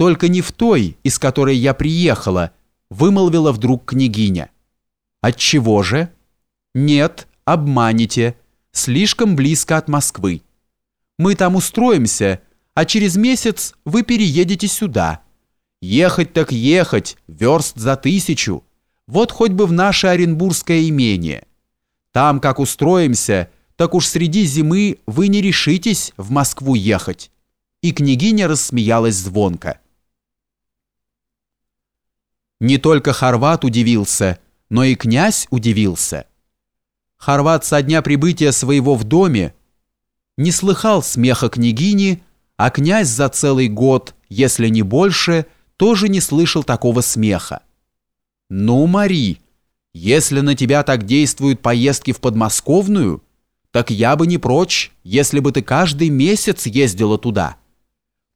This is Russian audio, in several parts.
только не в той, из которой я приехала, вымолвила вдруг княгиня. Отчего же? Нет, обманете, слишком близко от Москвы. Мы там устроимся, а через месяц вы переедете сюда. Ехать так ехать, верст за тысячу. Вот хоть бы в наше Оренбургское имение. Там, как устроимся, так уж среди зимы вы не решитесь в Москву ехать». И княгиня рассмеялась звонко. Не только Хорват удивился, но и князь удивился. Хорват со дня прибытия своего в доме не слыхал смеха княгини, а князь за целый год, если не больше, тоже не слышал такого смеха. «Ну, Мари, если на тебя так действуют поездки в подмосковную, так я бы не прочь, если бы ты каждый месяц ездила туда.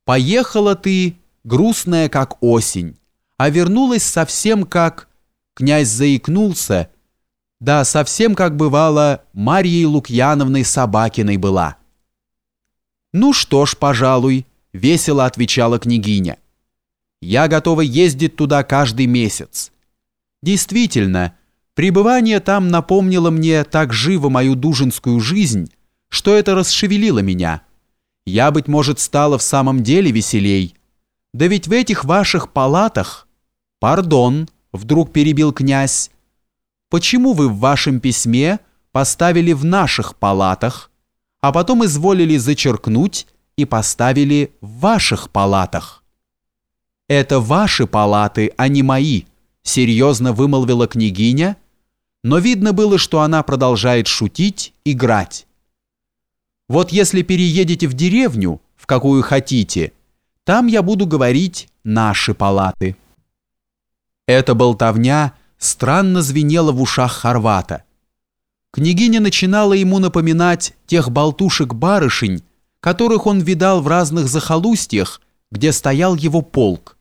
Поехала ты, грустная как осень, а вернулась совсем как...» Князь заикнулся. «Да, совсем как бывало, Марьей Лукьяновной Собакиной была». «Ну что ж, пожалуй», — весело отвечала княгиня. «Я готова ездить туда каждый месяц». Действительно, Пребывание там напомнило мне так живо мою дужинскую жизнь, что это расшевелило меня. Я, быть может, стала в самом деле веселей. Да ведь в этих ваших палатах... Пардон, вдруг перебил князь. Почему вы в вашем письме поставили в наших палатах, а потом изволили зачеркнуть и поставили в ваших палатах? Это ваши палаты, а не мои, серьезно вымолвила княгиня, но видно было, что она продолжает шутить, играть. Вот если переедете в деревню, в какую хотите, там я буду говорить «наши палаты». Эта болтовня странно звенела в ушах Хорвата. Княгиня начинала ему напоминать тех болтушек-барышень, которых он видал в разных захолустьях, где стоял его полк.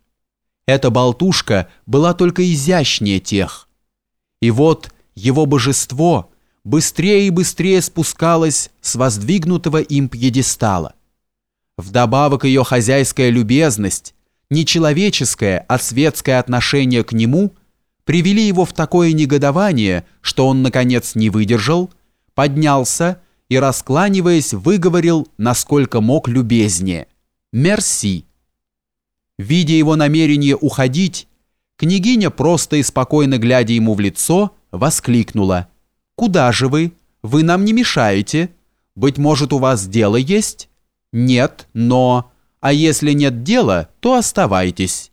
Эта болтушка была только изящнее тех. И вот его божество быстрее и быстрее спускалось с воздвигнутого им пьедестала. Вдобавок ее хозяйская любезность, не человеческое, а светское отношение к нему привели его в такое негодование, что он, наконец, не выдержал, поднялся и, раскланиваясь, выговорил, насколько мог любезнее. «Мерси». Видя его намерение уходить, княгиня, просто и спокойно глядя ему в лицо, воскликнула. «Куда же вы? Вы нам не мешаете. Быть может, у вас дело есть?» «Нет, но...» «А если нет дела, то оставайтесь.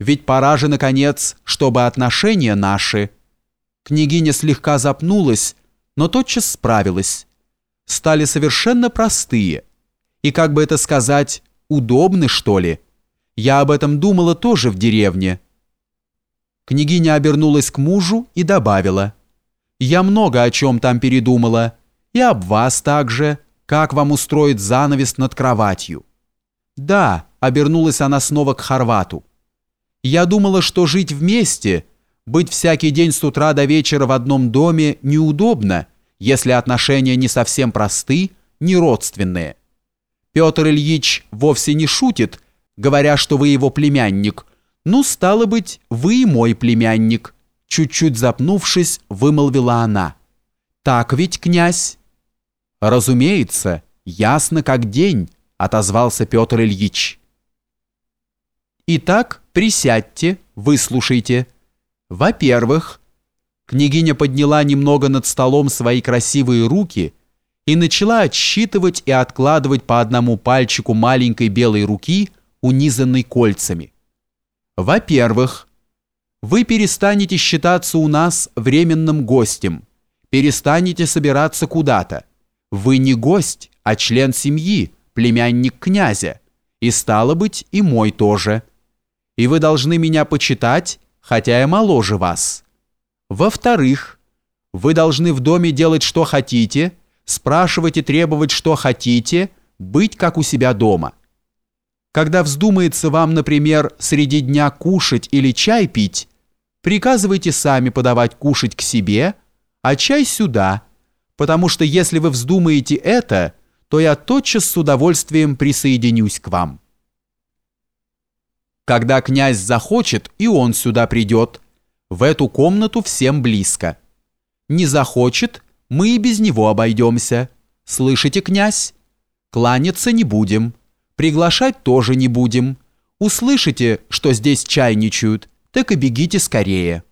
Ведь пора же, наконец, чтобы отношения наши...» Княгиня слегка запнулась, но тотчас справилась. Стали совершенно простые. И, как бы это сказать, удобны, что ли? Я об этом думала тоже в деревне. Княгиня обернулась к мужу и добавила. «Я много о чем там передумала. И об вас также. Как вам устроить занавес над кроватью?» «Да», — обернулась она снова к Хорвату. «Я думала, что жить вместе, быть всякий день с утра до вечера в одном доме неудобно, если отношения не совсем просты, не родственные. Петр Ильич вовсе не шутит, говоря, что вы его племянник, «Ну, стало быть, вы мой племянник», чуть-чуть запнувшись, вымолвила она. «Так ведь, князь?» «Разумеется, ясно как день», отозвался Петр Ильич. «Итак, присядьте, выслушайте. Во-первых, княгиня подняла немного над столом свои красивые руки и начала отсчитывать и откладывать по одному пальчику маленькой белой руки, унизанной кольцами. Во-первых, вы перестанете считаться у нас временным гостем, перестанете собираться куда-то. Вы не гость, а член семьи, племянник князя, и стало быть и мой тоже. И вы должны меня почитать, хотя я моложе вас. Во-вторых, вы должны в доме делать что хотите, спрашивать и требовать что хотите, быть как у себя дома. Когда вздумается вам, например, среди дня кушать или чай пить, приказывайте сами подавать кушать к себе, а чай сюда, потому что если вы вздумаете это, то я тотчас с удовольствием присоединюсь к вам. Когда князь захочет, и он сюда придет. В эту комнату всем близко. Не захочет, мы и без него обойдемся. Слышите, князь? Кланяться не будем. Приглашать тоже не будем. Услышите, что здесь чайничают, так и бегите скорее».